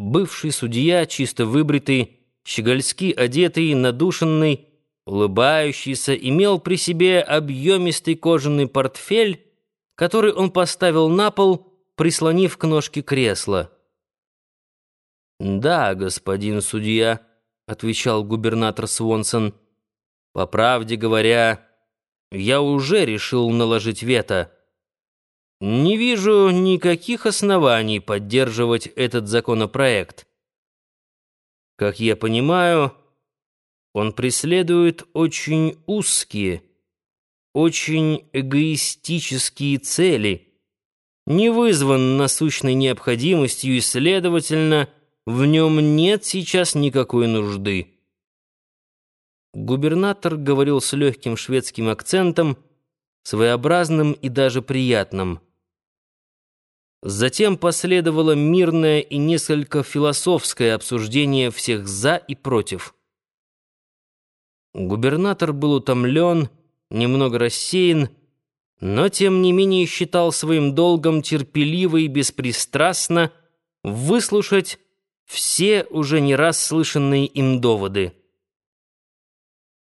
Бывший судья, чисто выбритый, щегольски одетый, надушенный, улыбающийся, имел при себе объемистый кожаный портфель, который он поставил на пол, прислонив к ножке кресла. «Да, господин судья», — отвечал губернатор Свонсон, — «по правде говоря, я уже решил наложить вето». Не вижу никаких оснований поддерживать этот законопроект. Как я понимаю, он преследует очень узкие, очень эгоистические цели, не вызван насущной необходимостью и, следовательно, в нем нет сейчас никакой нужды. Губернатор говорил с легким шведским акцентом, своеобразным и даже приятным. Затем последовало мирное и несколько философское обсуждение всех «за» и «против». Губернатор был утомлен, немного рассеян, но тем не менее считал своим долгом терпеливо и беспристрастно выслушать все уже не раз слышанные им доводы.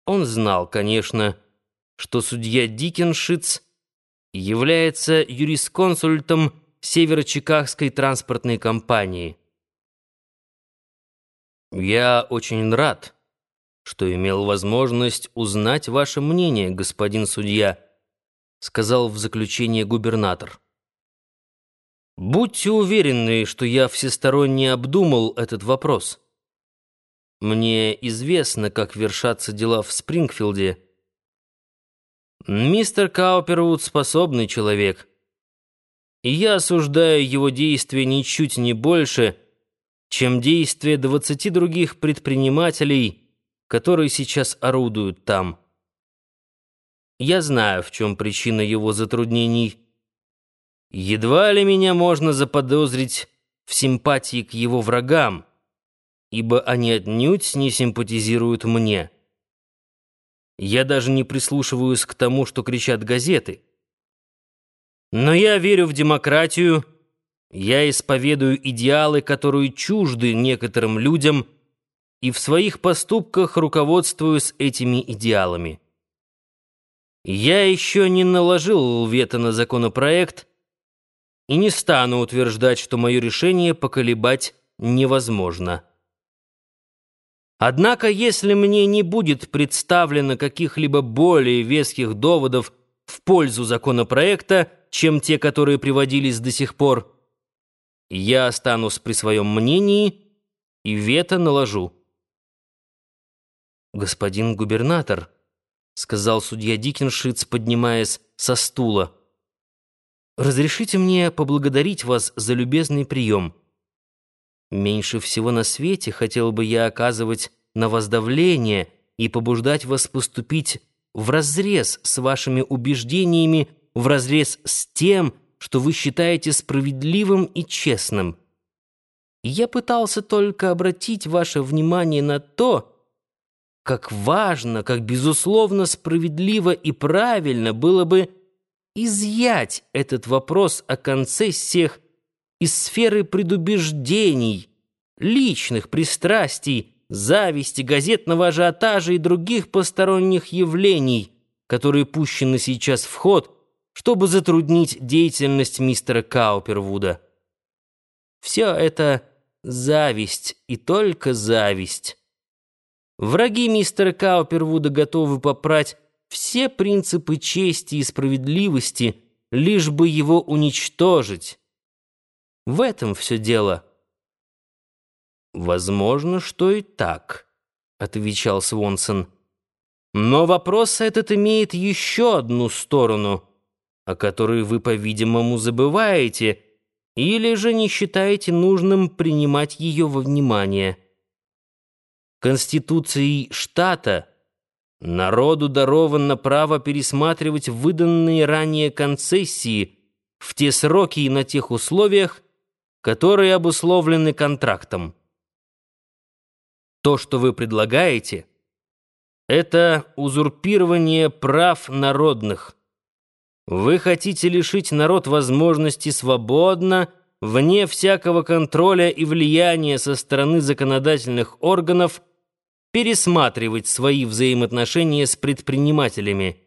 Он знал, конечно, что судья Дикеншиц является юрисконсультом Северо-Чикагской транспортной компании. «Я очень рад, что имел возможность узнать ваше мнение, господин судья», сказал в заключение губернатор. «Будьте уверены, что я всесторонне обдумал этот вопрос. Мне известно, как вершатся дела в Спрингфилде. Мистер Каупервуд способный человек» и я осуждаю его действия ничуть не больше, чем действия двадцати других предпринимателей, которые сейчас орудуют там. Я знаю, в чем причина его затруднений. Едва ли меня можно заподозрить в симпатии к его врагам, ибо они отнюдь не симпатизируют мне. Я даже не прислушиваюсь к тому, что кричат газеты. Но я верю в демократию, я исповедую идеалы, которые чужды некоторым людям, и в своих поступках руководствуюсь этими идеалами. Я еще не наложил вето на законопроект и не стану утверждать, что мое решение поколебать невозможно. Однако, если мне не будет представлено каких-либо более веских доводов в пользу законопроекта, чем те, которые приводились до сих пор, я останусь при своем мнении и вето наложу. «Господин губернатор», — сказал судья Дикеншиц, поднимаясь со стула, «разрешите мне поблагодарить вас за любезный прием. Меньше всего на свете хотел бы я оказывать на вас давление и побуждать вас поступить вразрез с вашими убеждениями вразрез с тем, что вы считаете справедливым и честным. я пытался только обратить ваше внимание на то, как важно, как безусловно справедливо и правильно было бы изъять этот вопрос о концессиях из сферы предубеждений, личных пристрастий, зависти, газетного ажиотажа и других посторонних явлений, которые пущены сейчас в ход – чтобы затруднить деятельность мистера Каупервуда. Все это зависть и только зависть. Враги мистера Каупервуда готовы попрать все принципы чести и справедливости, лишь бы его уничтожить. В этом все дело. «Возможно, что и так», — отвечал Свонсон. «Но вопрос этот имеет еще одну сторону — о которой вы, по-видимому, забываете, или же не считаете нужным принимать ее во внимание. Конституцией штата народу даровано право пересматривать выданные ранее концессии в те сроки и на тех условиях, которые обусловлены контрактом. То, что вы предлагаете, это узурпирование прав народных. Вы хотите лишить народ возможности свободно вне всякого контроля и влияния со стороны законодательных органов, пересматривать свои взаимоотношения с предпринимателями,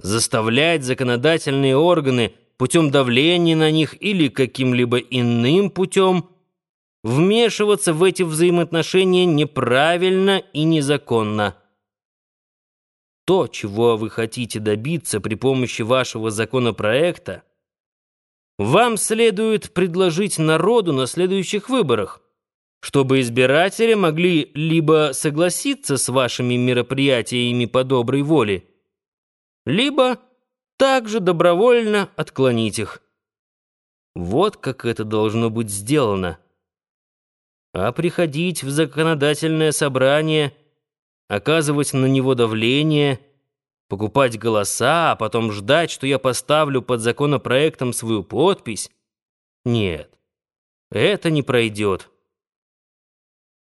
заставлять законодательные органы путем давления на них или каким-либо иным путем вмешиваться в эти взаимоотношения неправильно и незаконно. То, чего вы хотите добиться при помощи вашего законопроекта, вам следует предложить народу на следующих выборах, чтобы избиратели могли либо согласиться с вашими мероприятиями по доброй воле, либо также добровольно отклонить их. Вот как это должно быть сделано. А приходить в законодательное собрание, оказывать на него давление — покупать голоса, а потом ждать, что я поставлю под законопроектом свою подпись? Нет, это не пройдет.